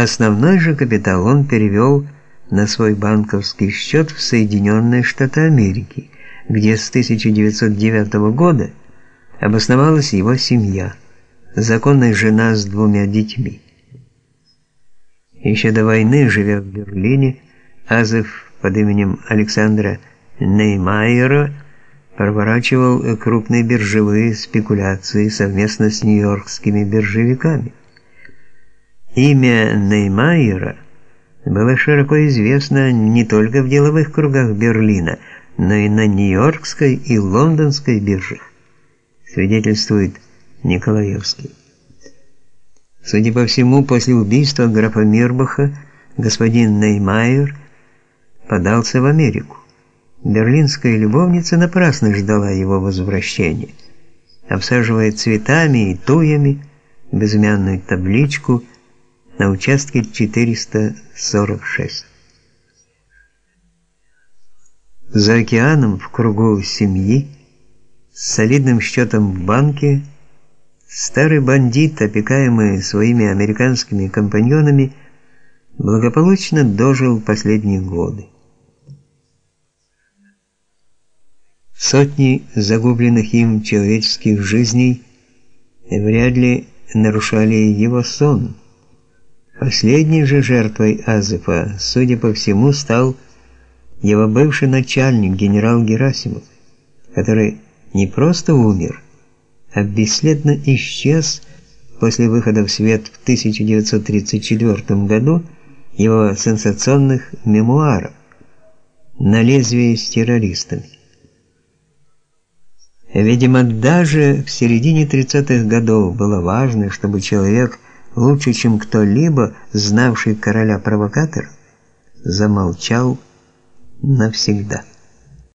Основной же капитал он перевел на свой банковский счет в Соединенные Штаты Америки, где с 1909 года обосновалась его семья, законная жена с двумя детьми. Еще до войны, живя в Берлине, Азов под именем Александра Неймайера проворачивал крупные биржевые спекуляции совместно с нью-йоркскими биржевиками. Имя Неймайера было широко известно не только в деловых кругах Берлина, но и на Нью-Йоркской и Лондонской биржах, свидетельствует Николаевский. Судя по всему, после убийства графа Мирбаха господин Неймайер подался в Америку. Берлинская любовница напрасно ждала его возвращения, обсаживая цветами и туями безымянную табличку на участке 446. За океаном в кругу семьи с солидным счетом в банке старый бандит, опекаемый своими американскими компаньонами, благополучно дожил последние годы. Сотни загубленных им человеческих жизней вряд ли нарушали его сон. Последней же жертвой Азефа, судя по всему, стал его бывший начальник генерал Герасимов, который не просто умер, а бесследно исчез после выхода в свет в 1934 году его сенсационных мемуаров «На лезвие с террористами». Видимо, даже в середине 30-х годов было важно, чтобы человек, лучше, чем кто-либо, знавший короля-провокатора, замолчал навсегда.